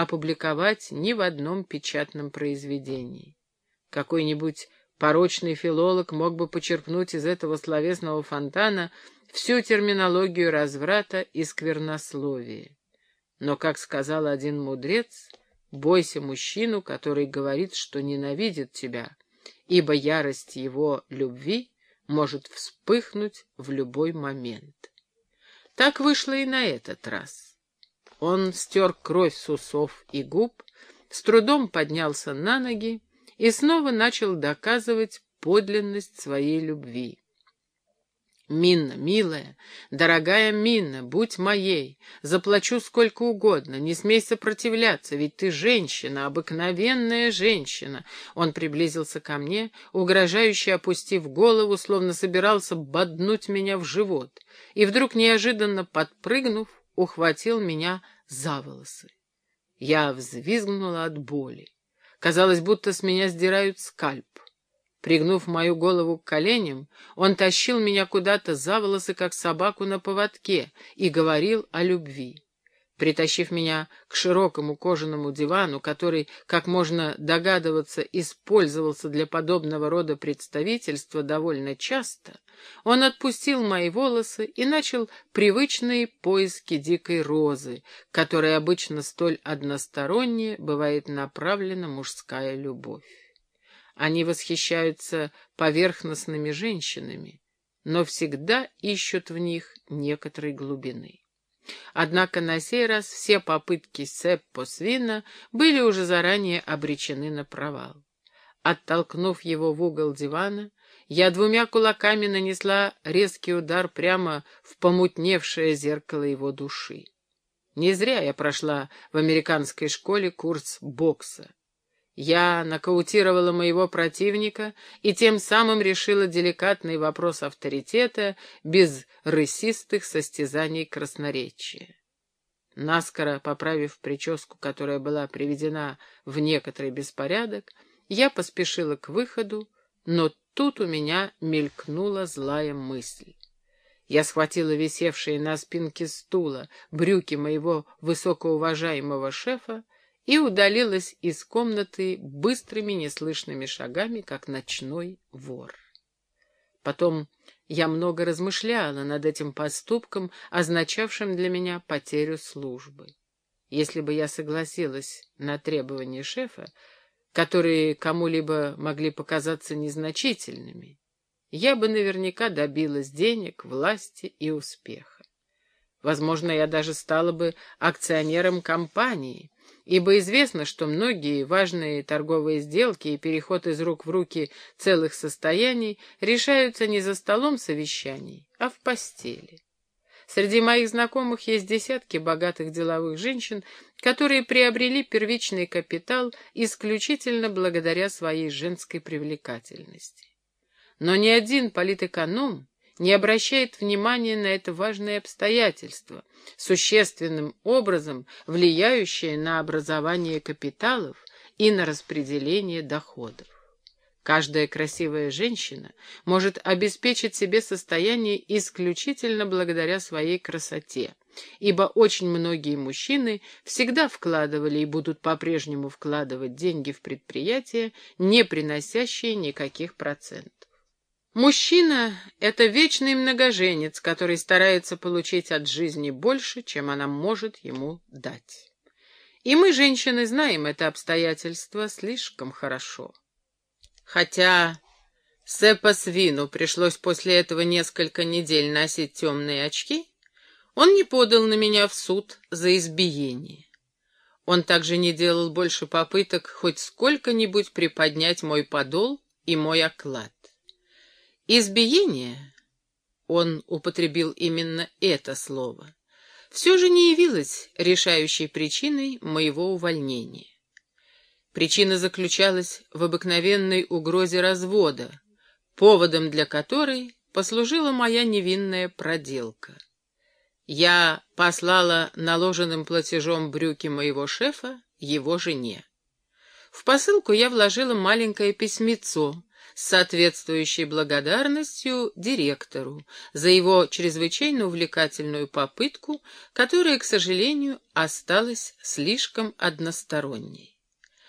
опубликовать ни в одном печатном произведении. Какой-нибудь порочный филолог мог бы почерпнуть из этого словесного фонтана всю терминологию разврата и сквернословия. Но, как сказал один мудрец, бойся мужчину, который говорит, что ненавидит тебя, ибо ярость его любви может вспыхнуть в любой момент. Так вышло и на этот раз. Он стер кровь с усов и губ, с трудом поднялся на ноги и снова начал доказывать подлинность своей любви. «Минна, милая, дорогая Минна, будь моей, заплачу сколько угодно, не смей сопротивляться, ведь ты женщина, обыкновенная женщина». Он приблизился ко мне, угрожающе опустив голову, словно собирался боднуть меня в живот, и вдруг, неожиданно подпрыгнув, ухватил меня за волосы. Я взвизгнула от боли. Казалось, будто с меня сдирают скальп. Пригнув мою голову к коленям, он тащил меня куда-то за волосы, как собаку на поводке, и говорил о любви. Притащив меня к широкому кожаному дивану, который, как можно догадываться, использовался для подобного рода представительства довольно часто, он отпустил мои волосы и начал привычные поиски дикой розы, которой обычно столь односторонне бывает направлена мужская любовь. Они восхищаются поверхностными женщинами, но всегда ищут в них некоторой глубины. Однако на сей раз все попытки Сеппо Свина были уже заранее обречены на провал. Оттолкнув его в угол дивана, я двумя кулаками нанесла резкий удар прямо в помутневшее зеркало его души. Не зря я прошла в американской школе курс бокса. Я нокаутировала моего противника и тем самым решила деликатный вопрос авторитета без рысистых состязаний красноречия. Наскоро поправив прическу, которая была приведена в некоторый беспорядок, я поспешила к выходу, но тут у меня мелькнула злая мысль. Я схватила висевшие на спинке стула брюки моего высокоуважаемого шефа и удалилась из комнаты быстрыми неслышными шагами, как ночной вор. Потом я много размышляла над этим поступком, означавшим для меня потерю службы. Если бы я согласилась на требования шефа, которые кому-либо могли показаться незначительными, я бы наверняка добилась денег, власти и успеха. Возможно, я даже стала бы акционером компании, ибо известно, что многие важные торговые сделки и переход из рук в руки целых состояний решаются не за столом совещаний, а в постели. Среди моих знакомых есть десятки богатых деловых женщин, которые приобрели первичный капитал исключительно благодаря своей женской привлекательности. Но ни один политэконом не обращает внимания на это важное обстоятельство, существенным образом влияющее на образование капиталов и на распределение доходов. Каждая красивая женщина может обеспечить себе состояние исключительно благодаря своей красоте, ибо очень многие мужчины всегда вкладывали и будут по-прежнему вкладывать деньги в предприятия, не приносящие никаких процентов. Мужчина — это вечный многоженец, который старается получить от жизни больше, чем она может ему дать. И мы, женщины, знаем это обстоятельство слишком хорошо. Хотя Сепа Свину пришлось после этого несколько недель носить темные очки, он не подал на меня в суд за избиение. Он также не делал больше попыток хоть сколько-нибудь приподнять мой подол и мой оклад. Избиение, он употребил именно это слово, все же не явилось решающей причиной моего увольнения. Причина заключалась в обыкновенной угрозе развода, поводом для которой послужила моя невинная проделка. Я послала наложенным платежом брюки моего шефа его жене. В посылку я вложила маленькое письмецо, с соответствующей благодарностью директору за его чрезвычайно увлекательную попытку, которая, к сожалению, осталась слишком односторонней.